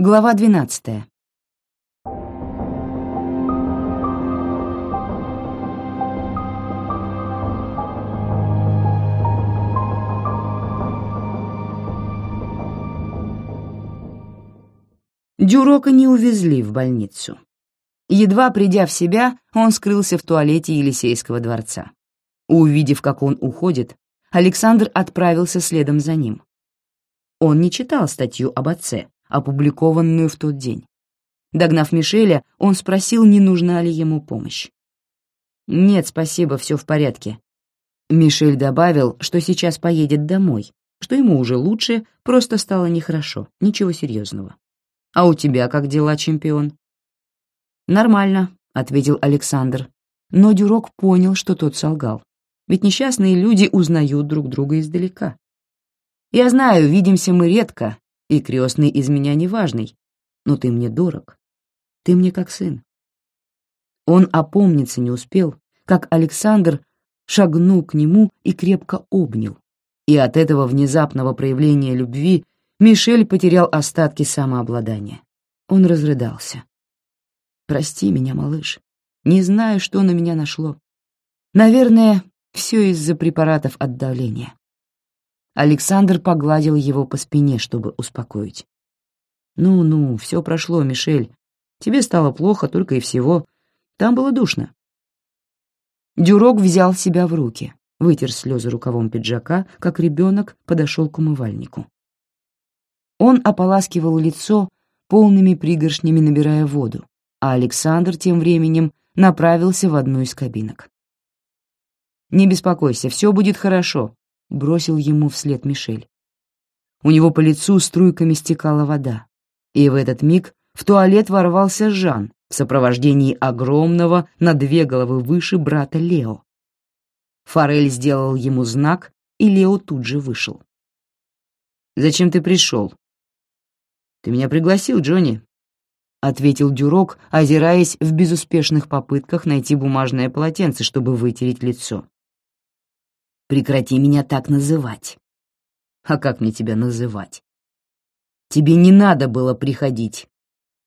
Глава двенадцатая. Дюрока не увезли в больницу. Едва придя в себя, он скрылся в туалете Елисейского дворца. Увидев, как он уходит, Александр отправился следом за ним. Он не читал статью об отце, опубликованную в тот день. Догнав Мишеля, он спросил, не нужна ли ему помощь. «Нет, спасибо, все в порядке». Мишель добавил, что сейчас поедет домой, что ему уже лучше, просто стало нехорошо, ничего серьезного. А у тебя как дела, чемпион?» «Нормально», — ответил Александр. Но Дюрок понял, что тот солгал. Ведь несчастные люди узнают друг друга издалека. «Я знаю, видимся мы редко, и крестный из меня неважный, но ты мне дорог. Ты мне как сын». Он опомниться не успел, как Александр шагнул к нему и крепко обнял. И от этого внезапного проявления любви Мишель потерял остатки самообладания. Он разрыдался. «Прости меня, малыш. Не знаю, что на меня нашло. Наверное, все из-за препаратов от давления». Александр погладил его по спине, чтобы успокоить. «Ну-ну, все прошло, Мишель. Тебе стало плохо только и всего. Там было душно». Дюрок взял себя в руки, вытер слезы рукавом пиджака, как ребенок подошел к умывальнику. Он ополаскивал лицо, полными пригоршнями набирая воду, а Александр тем временем направился в одну из кабинок. «Не беспокойся, все будет хорошо», — бросил ему вслед Мишель. У него по лицу струйками стекала вода, и в этот миг в туалет ворвался Жан в сопровождении огромного на две головы выше брата Лео. Форель сделал ему знак, и Лео тут же вышел. «Зачем ты пришел?» «Ты меня пригласил, Джонни», — ответил Дюрок, озираясь в безуспешных попытках найти бумажное полотенце, чтобы вытереть лицо. «Прекрати меня так называть». «А как мне тебя называть?» «Тебе не надо было приходить.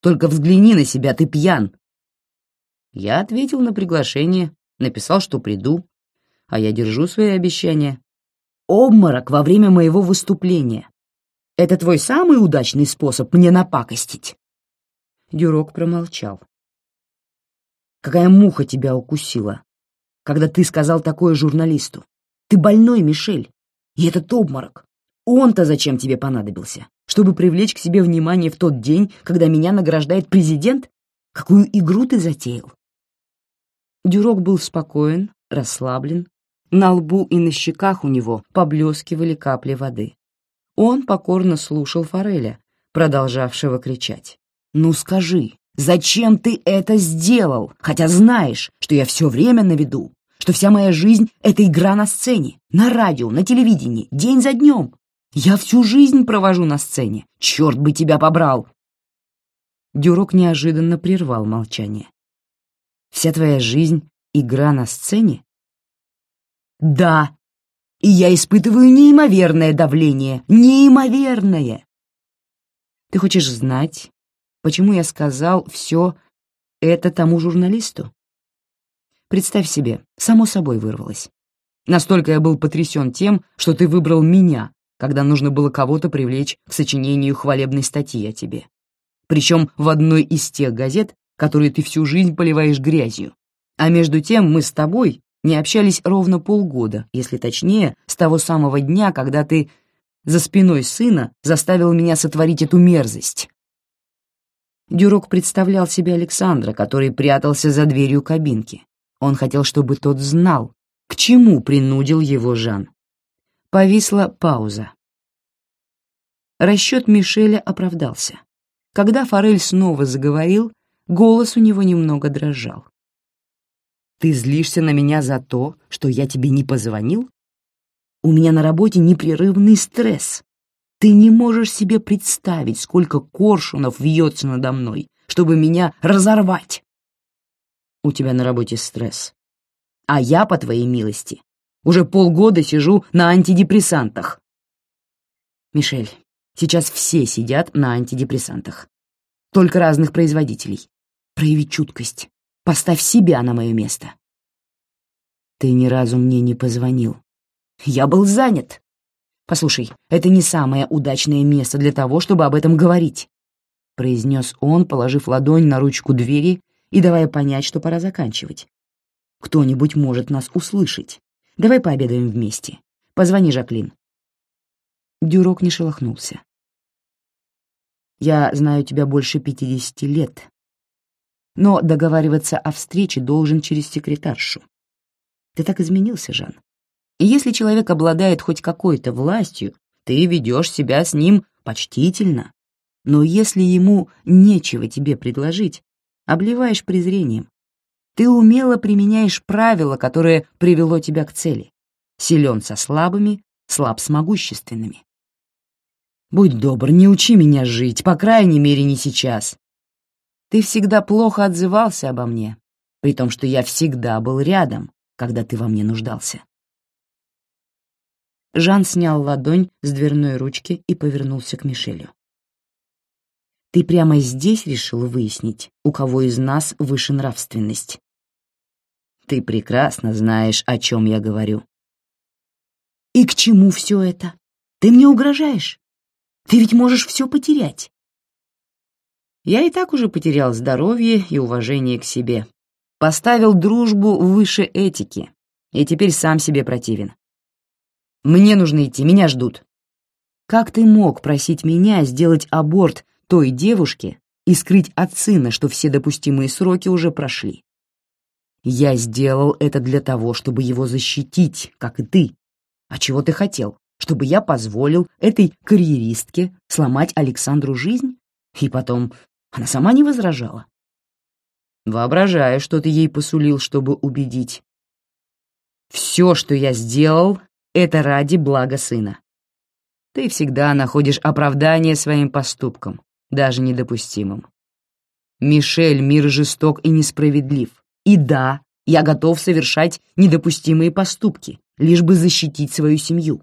Только взгляни на себя, ты пьян». Я ответил на приглашение, написал, что приду, а я держу свои обещания. Обморок во время моего выступления. Это твой самый удачный способ мне напакостить?» Дюрок промолчал. «Какая муха тебя укусила, когда ты сказал такое журналисту? Ты больной, Мишель, и этот обморок. Он-то зачем тебе понадобился? Чтобы привлечь к себе внимание в тот день, когда меня награждает президент? Какую игру ты затеял?» Дюрок был спокоен, расслаблен. На лбу и на щеках у него поблескивали капли воды. Он покорно слушал Фореля, продолжавшего кричать. «Ну скажи, зачем ты это сделал, хотя знаешь, что я все время на виду, что вся моя жизнь — это игра на сцене, на радио, на телевидении, день за днем? Я всю жизнь провожу на сцене, черт бы тебя побрал!» Дюрок неожиданно прервал молчание. «Вся твоя жизнь — игра на сцене?» «Да, и я испытываю неимоверное давление, неимоверное. Ты хочешь знать, почему я сказал все это тому журналисту? Представь себе, само собой вырвалось. Настолько я был потрясен тем, что ты выбрал меня, когда нужно было кого-то привлечь к сочинению хвалебной статьи о тебе. Причем в одной из тех газет, которые ты всю жизнь поливаешь грязью. А между тем мы с тобой не общались ровно полгода, если точнее, с того самого дня, когда ты за спиной сына заставил меня сотворить эту мерзость. Дюрок представлял себе Александра, который прятался за дверью кабинки. Он хотел, чтобы тот знал, к чему принудил его Жан. Повисла пауза. Расчет Мишеля оправдался. Когда Форель снова заговорил, голос у него немного дрожал. Ты злишься на меня за то, что я тебе не позвонил? У меня на работе непрерывный стресс. Ты не можешь себе представить, сколько коршунов вьется надо мной, чтобы меня разорвать. У тебя на работе стресс. А я, по твоей милости, уже полгода сижу на антидепрессантах. Мишель, сейчас все сидят на антидепрессантах. только разных производителей. Прояви чуткость. Поставь себя на мое место. Ты ни разу мне не позвонил. Я был занят. Послушай, это не самое удачное место для того, чтобы об этом говорить, произнес он, положив ладонь на ручку двери и давая понять, что пора заканчивать. Кто-нибудь может нас услышать. Давай пообедаем вместе. Позвони, Жаклин. Дюрок не шелохнулся. Я знаю тебя больше пятидесяти лет. Но договариваться о встрече должен через секретаршу. Ты так изменился, Жан. И если человек обладает хоть какой-то властью, ты ведешь себя с ним почтительно. Но если ему нечего тебе предложить, обливаешь презрением. Ты умело применяешь правило, которое привело тебя к цели. Силен со слабыми, слаб с могущественными. Будь добр, не учи меня жить, по крайней мере, не сейчас. Ты всегда плохо отзывался обо мне, при том, что я всегда был рядом, когда ты во мне нуждался. Жан снял ладонь с дверной ручки и повернулся к Мишелю. «Ты прямо здесь решил выяснить, у кого из нас выше нравственность?» «Ты прекрасно знаешь, о чем я говорю». «И к чему все это? Ты мне угрожаешь?» Ты ведь можешь все потерять. Я и так уже потерял здоровье и уважение к себе. Поставил дружбу выше этики, и теперь сам себе противен. Мне нужно идти, меня ждут. Как ты мог просить меня сделать аборт той девушке и скрыть от сына, что все допустимые сроки уже прошли? Я сделал это для того, чтобы его защитить, как и ты. А чего ты хотел? чтобы я позволил этой карьеристке сломать Александру жизнь? И потом, она сама не возражала. Воображаю, что ты ей посулил, чтобы убедить. Все, что я сделал, это ради блага сына. Ты всегда находишь оправдание своим поступкам, даже недопустимым. Мишель, мир жесток и несправедлив. И да, я готов совершать недопустимые поступки, лишь бы защитить свою семью.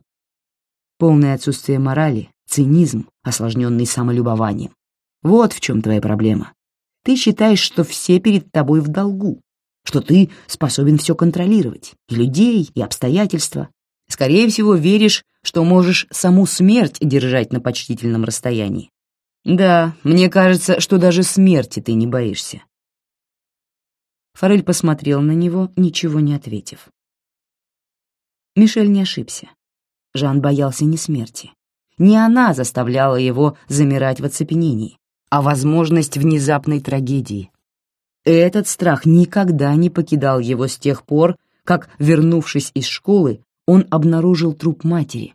Полное отсутствие морали, цинизм, осложненный самолюбованием. Вот в чем твоя проблема. Ты считаешь, что все перед тобой в долгу, что ты способен все контролировать, и людей, и обстоятельства. Скорее всего, веришь, что можешь саму смерть держать на почтительном расстоянии. Да, мне кажется, что даже смерти ты не боишься. Форель посмотрел на него, ничего не ответив. Мишель не ошибся. Жан боялся не смерти. Не она заставляла его замирать в оцепенении, а возможность внезапной трагедии. Этот страх никогда не покидал его с тех пор, как, вернувшись из школы, он обнаружил труп матери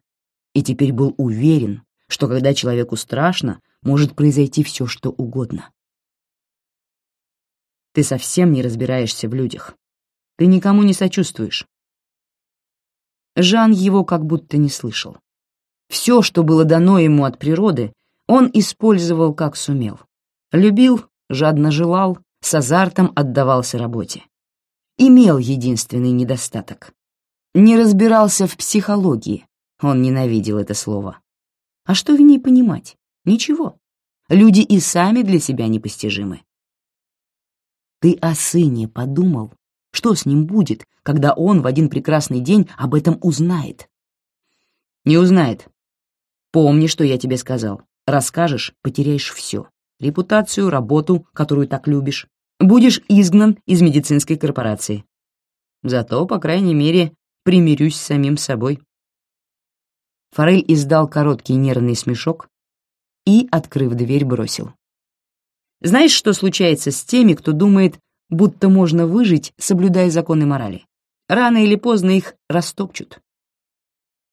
и теперь был уверен, что когда человеку страшно, может произойти все, что угодно. Ты совсем не разбираешься в людях. Ты никому не сочувствуешь. Жан его как будто не слышал. Все, что было дано ему от природы, он использовал как сумел. Любил, жадно желал, с азартом отдавался работе. Имел единственный недостаток. Не разбирался в психологии, он ненавидел это слово. А что в ней понимать? Ничего. Люди и сами для себя непостижимы. Ты о сыне подумал? Что с ним будет, когда он в один прекрасный день об этом узнает? Не узнает. Помни, что я тебе сказал. Расскажешь — потеряешь все. Репутацию, работу, которую так любишь. Будешь изгнан из медицинской корпорации. Зато, по крайней мере, примирюсь с самим собой. Форель издал короткий нервный смешок и, открыв дверь, бросил. Знаешь, что случается с теми, кто думает, будто можно выжить, соблюдая законы морали. Рано или поздно их растопчут.